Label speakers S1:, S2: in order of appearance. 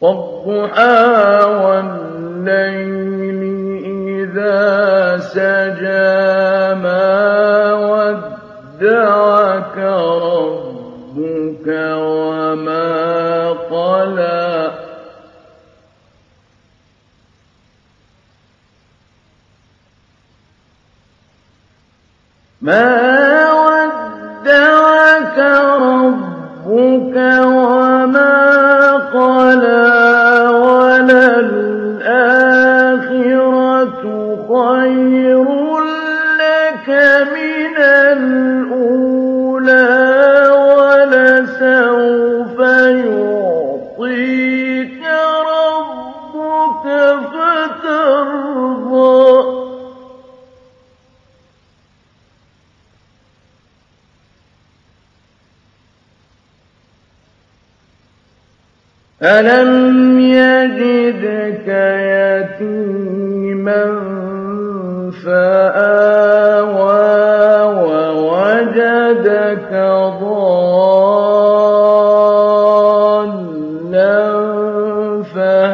S1: وَالضُّحَىٰ وَاللَّيْلِ إِذَا سَجَىٰ مَا وَدَّعَكَ رَبُّكَ وَمَا قَلَىٰ. مَا وَدَّعَكَ رَبُّكَ مِنَ الْأُولَىٰ وَلَسَوْفَ يُعْطِيكَ رَبُّكَ فَتَرْضَىٰ. أَلَمْ يَجِدْكَ يَتِيمًا فَآوَىٰ